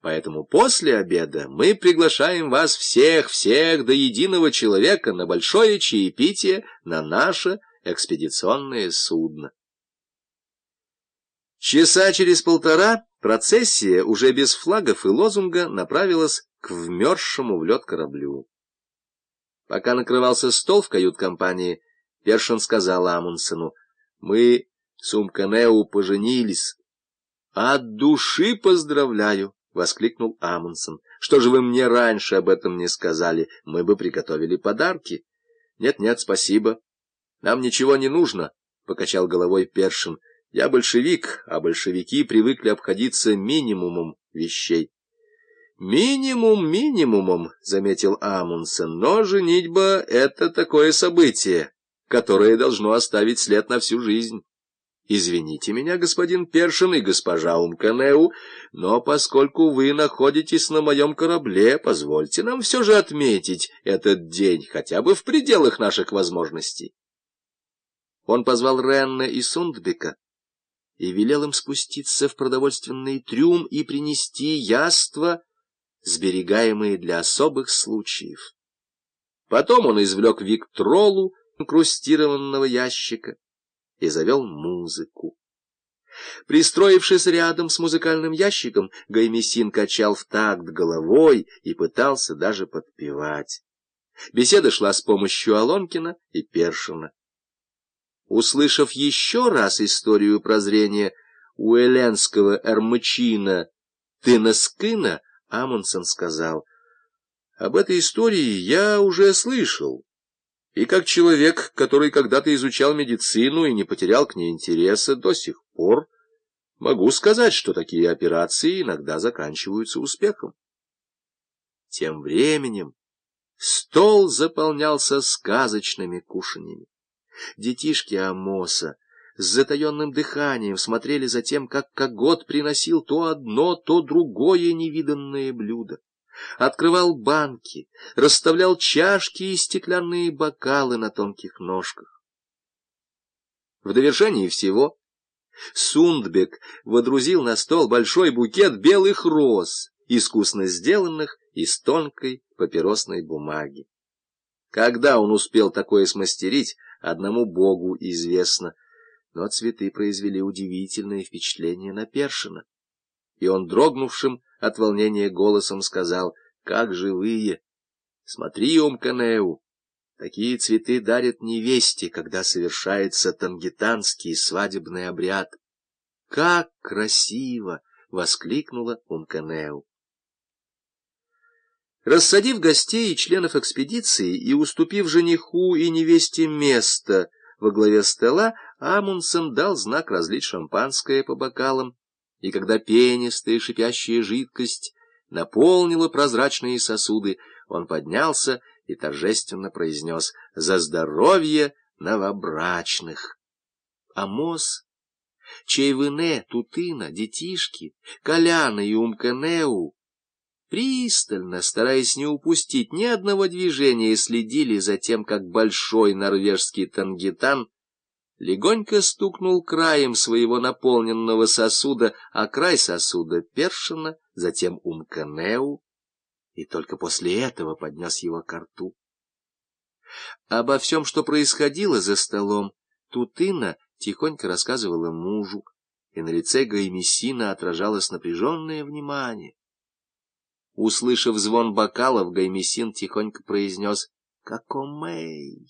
Поэтому после обеда мы приглашаем вас всех-всех до единого человека на большое чаепитие на наше экспедиционное судно. Часа через полтора процессия уже без флагов и лозунга направилась к вмерзшему в лед кораблю. Пока накрывался стол в кают-компании, Першин сказал Амундсену, «Мы с Умканеу поженились. От души поздравляю!» — воскликнул Амундсен. «Что же вы мне раньше об этом не сказали? Мы бы приготовили подарки». «Нет-нет, спасибо. Нам ничего не нужно», — покачал головой Першин. «Я большевик, а большевики привыкли обходиться минимумом вещей». «Минимум минимумом», — заметил Амундсен, — «но женитьба — это такое событие, которое должно оставить след на всю жизнь». Извините меня, господин Першин и госпожа Умканеу, но поскольку вы находитесь на моем корабле, позвольте нам все же отметить этот день хотя бы в пределах наших возможностей. Он позвал Ренна и Сундбека и велел им спуститься в продовольственный трюм и принести яства, сберегаемые для особых случаев. Потом он извлек Виктролу, инкрустированного ящика, и завел музыку. Пристроившись рядом с музыкальным ящиком, Гаймесин качал в такт головой и пытался даже подпевать. Беседа шла с помощью Алонкина и Першина. Услышав еще раз историю прозрения у эллинского эрмычина Тынаскына, Амундсен сказал, «Об этой истории я уже слышал». И как человек, который когда-то изучал медицину и не потерял к ней интереса до сих пор, могу сказать, что такие операции иногда заканчиваются успехом. Тем временем стол заполнялся сказочными кушаньями. Детишки Амоса с затаенным дыханием смотрели за тем, как Когот приносил то одно, то другое невиданное блюдо открывал банки, расставлял чашки и стеклянные бокалы на тонких ножках. В довершении всего Сундбек водрузил на стол большой букет белых роз, искусно сделанных из тонкой папиросной бумаги. Когда он успел такое смастерить, одному богу известно, но цветы произвели удивительное впечатление на Першина, и он дрогнувшим от волнения голосом сказал, как живые. Смотри, Омканеу, такие цветы дарят невесте, когда совершается тангитанский свадебный обряд. Как красиво! — воскликнула Умканеу. Рассадив гостей и членов экспедиции и уступив жениху и невесте место во главе стола, Амундсен дал знак разлить шампанское по бокалам, и когда пенистая шипящая жидкость наполнила прозрачные сосуды, он поднялся и торжественно произнес «За здоровье новобрачных!» Амос, Чейвене, Тутына, детишки, Коляна и Умканеу пристально, стараясь не упустить ни одного движения, следили за тем, как большой норвежский тангитан легонько стукнул краем своего наполненного сосуда, а край сосуда Першина, затем Умканеу, и только после этого поднес его к рту. Обо всем, что происходило за столом, Тутына тихонько рассказывала мужу, и на лице Гаймесина отражалось напряженное внимание. Услышав звон бокалов, Гаймесин тихонько произнес «Какомей!»